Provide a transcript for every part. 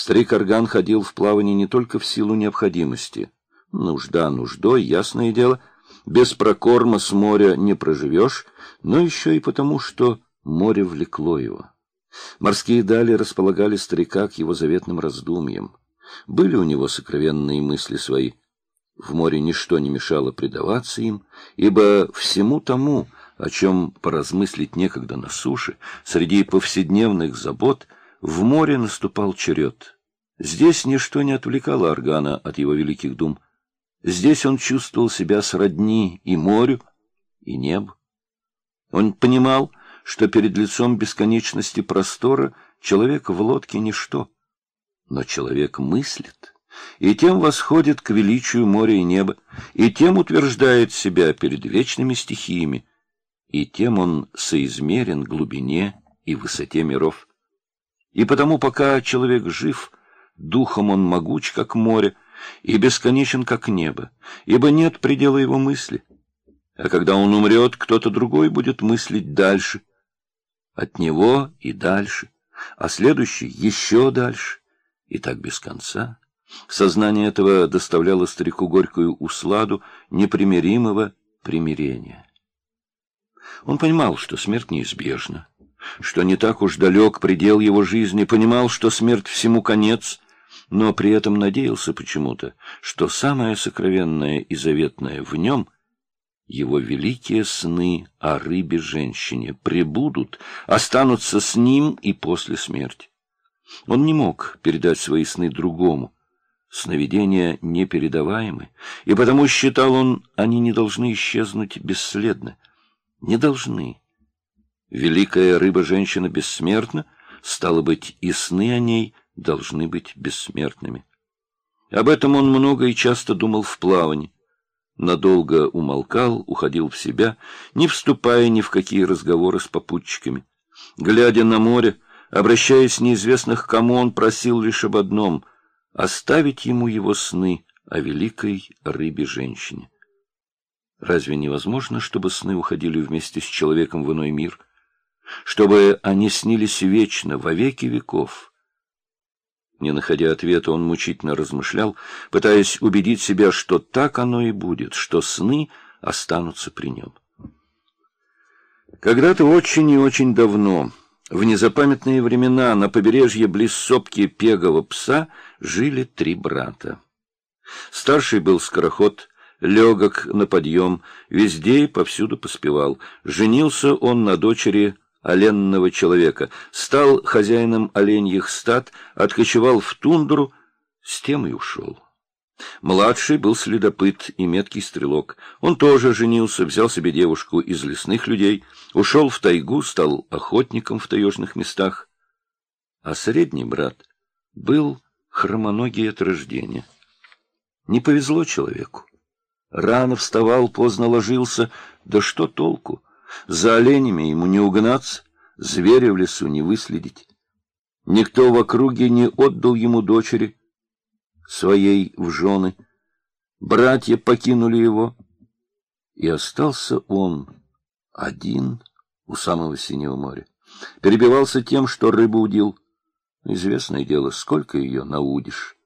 Старик Орган ходил в плавание не только в силу необходимости. Нужда нуждой, ясное дело, без прокорма с моря не проживешь, но еще и потому, что море влекло его. Морские дали располагали старика к его заветным раздумьям. Были у него сокровенные мысли свои. В море ничто не мешало предаваться им, ибо всему тому, о чем поразмыслить некогда на суше, среди повседневных забот, в море наступал черед. Здесь ничто не отвлекало Органа от его великих дум. Здесь он чувствовал себя сродни и морю, и небу. Он понимал, что перед лицом бесконечности простора человек в лодке — ничто. Но человек мыслит, и тем восходит к величию моря и неба, и тем утверждает себя перед вечными стихиями, и тем он соизмерен глубине и высоте миров. И потому, пока человек жив, духом он могуч, как море, и бесконечен, как небо, ибо нет предела его мысли. А когда он умрет, кто-то другой будет мыслить дальше, от него и дальше, а следующий еще дальше, и так без конца. Сознание этого доставляло старику горькую усладу непримиримого примирения. Он понимал, что смерть неизбежна, что не так уж далек предел его жизни, понимал, что смерть всему конец, но при этом надеялся почему-то, что самое сокровенное и заветное в нем — его великие сны о рыбе-женщине прибудут, останутся с ним и после смерти. Он не мог передать свои сны другому. Сновидения непередаваемы, и потому считал он, они не должны исчезнуть бесследно не должны. Великая рыба-женщина бессмертна, стало быть, и сны о ней должны быть бессмертными. Об этом он много и часто думал в плавании. Надолго умолкал, уходил в себя, не вступая ни в какие разговоры с попутчиками. Глядя на море, обращаясь неизвестных кому, он просил лишь об одном — оставить ему его сны о великой рыбе-женщине. Разве невозможно, чтобы сны уходили вместе с человеком в иной мир? Чтобы они снились вечно, во веки веков? Не находя ответа, он мучительно размышлял, пытаясь убедить себя, что так оно и будет, что сны останутся при нем. Когда-то очень и очень давно, в незапамятные времена, на побережье близ сопки Пегого пса жили три брата. Старший был скороход легок на подъем, везде и повсюду поспевал. Женился он на дочери оленного человека, стал хозяином оленьих стад, откочевал в тундру, с тем и ушел. Младший был следопыт и меткий стрелок. Он тоже женился, взял себе девушку из лесных людей, ушел в тайгу, стал охотником в таежных местах. А средний брат был хромоногий от рождения. Не повезло человеку. Рано вставал, поздно ложился. Да что толку? За оленями ему не угнаться, зверя в лесу не выследить. Никто в округе не отдал ему дочери своей в жены. Братья покинули его, и остался он один у самого Синего моря. Перебивался тем, что рыбу удил. Известное дело, сколько ее наудишь.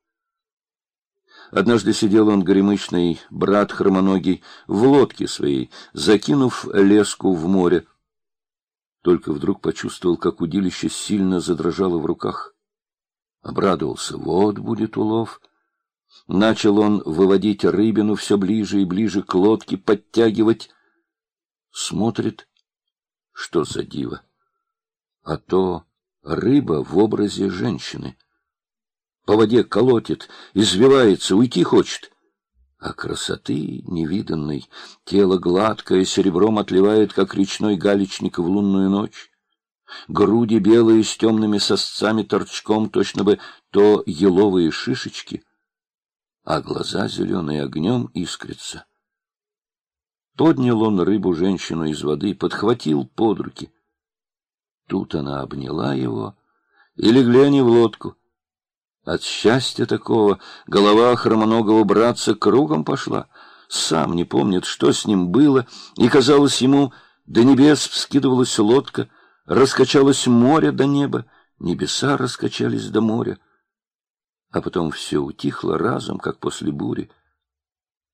Однажды сидел он, горемычный брат хромоногий, в лодке своей, закинув леску в море. Только вдруг почувствовал, как удилище сильно задрожало в руках. Обрадовался. Вот будет улов. Начал он выводить рыбину все ближе и ближе к лодке, подтягивать. Смотрит, что за диво. А то рыба в образе женщины — по воде колотит, извивается, уйти хочет. А красоты невиданной, тело гладкое, серебром отливает, как речной галечник в лунную ночь. Груди белые с темными сосцами торчком, точно бы то еловые шишечки, а глаза зеленые огнем искрятся. Поднял он рыбу-женщину из воды, подхватил под руки. Тут она обняла его, и легли они в лодку — от счастья такого голова хромоногого братца кругом пошла. Сам не помнит, что с ним было, и, казалось ему, до небес вскидывалась лодка, раскачалось море до неба, небеса раскачались до моря. А потом все утихло разом, как после бури.